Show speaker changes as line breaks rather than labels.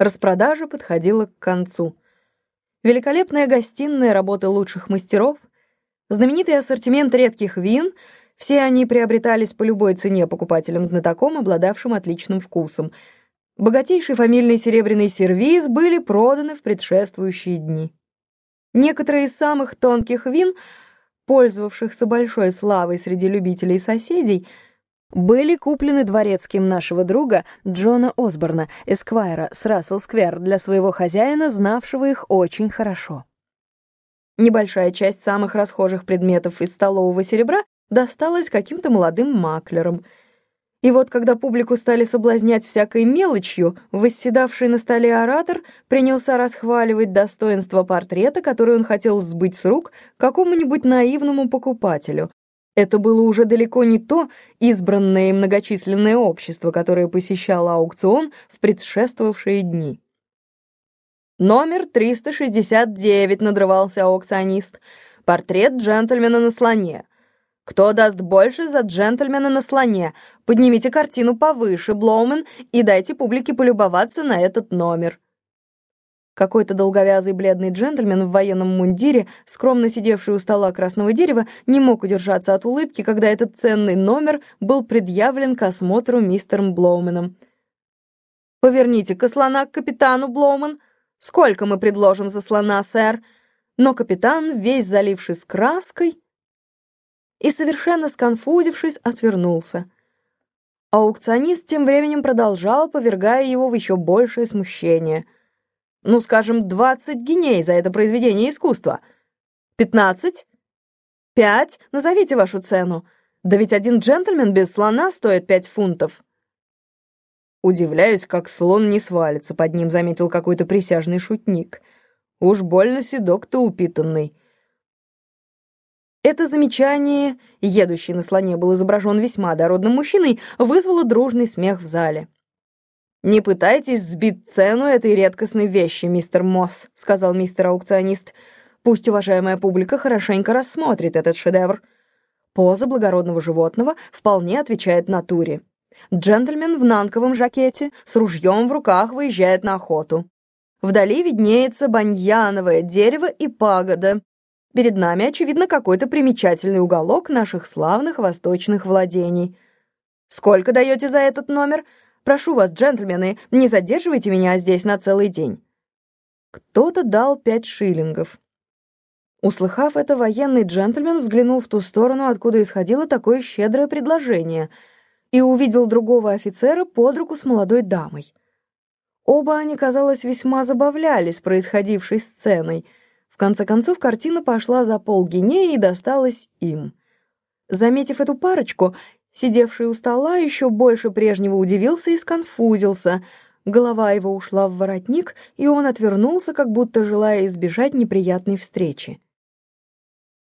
Распродажа подходила к концу. Великолепная гостиная работы лучших мастеров, знаменитый ассортимент редких вин — все они приобретались по любой цене покупателям-знатокам, обладавшим отличным вкусом. Богатейший фамильный серебряный сервиз были проданы в предшествующие дни. Некоторые из самых тонких вин, пользовавшихся большой славой среди любителей соседей, были куплены дворецким нашего друга Джона Осборна, эсквайра с Рассел-сквер, для своего хозяина, знавшего их очень хорошо. Небольшая часть самых расхожих предметов из столового серебра досталась каким-то молодым маклерам. И вот, когда публику стали соблазнять всякой мелочью, восседавший на столе оратор принялся расхваливать достоинство портрета, который он хотел сбыть с рук какому-нибудь наивному покупателю. Это было уже далеко не то избранное и многочисленное общество, которое посещало аукцион в предшествовавшие дни. «Номер 369», — надрывался аукционист. «Портрет джентльмена на слоне. Кто даст больше за джентльмена на слоне? Поднимите картину повыше, Блоумен, и дайте публике полюбоваться на этот номер». Какой-то долговязый бледный джентльмен в военном мундире, скромно сидевший у стола красного дерева, не мог удержаться от улыбки, когда этот ценный номер был предъявлен к осмотру мистером Блоуменом. «Поверните-ка слона к капитану, Блоумен. Сколько мы предложим за слона, сэр?» Но капитан, весь залившись краской, и, совершенно сконфузившись, отвернулся. Аукционист тем временем продолжал, повергая его в еще большее смущение. «Ну, скажем, двадцать геней за это произведение искусства. Пятнадцать? Пять? Назовите вашу цену. Да ведь один джентльмен без слона стоит пять фунтов». «Удивляюсь, как слон не свалится», — под ним заметил какой-то присяжный шутник. «Уж больно седок-то упитанный». Это замечание, едущий на слоне был изображен весьма дородным мужчиной, вызвало дружный смех в зале. «Не пытайтесь сбить цену этой редкостной вещи, мистер Мосс», — сказал мистер аукционист. «Пусть уважаемая публика хорошенько рассмотрит этот шедевр. Поза благородного животного вполне отвечает натуре. Джентльмен в нанковом жакете с ружьем в руках выезжает на охоту. Вдали виднеется баньяновое дерево и пагода, Перед нами, очевидно, какой-то примечательный уголок наших славных восточных владений. Сколько даете за этот номер? Прошу вас, джентльмены, не задерживайте меня здесь на целый день. Кто-то дал пять шиллингов. Услыхав это, военный джентльмен взглянул в ту сторону, откуда исходило такое щедрое предложение, и увидел другого офицера под руку с молодой дамой. Оба они, казалось, весьма забавлялись происходившей сценой — конце концов, картина пошла за полгинеи и досталась им. Заметив эту парочку, сидевший у стола еще больше прежнего удивился и сконфузился. Голова его ушла в воротник, и он отвернулся, как будто желая избежать неприятной встречи.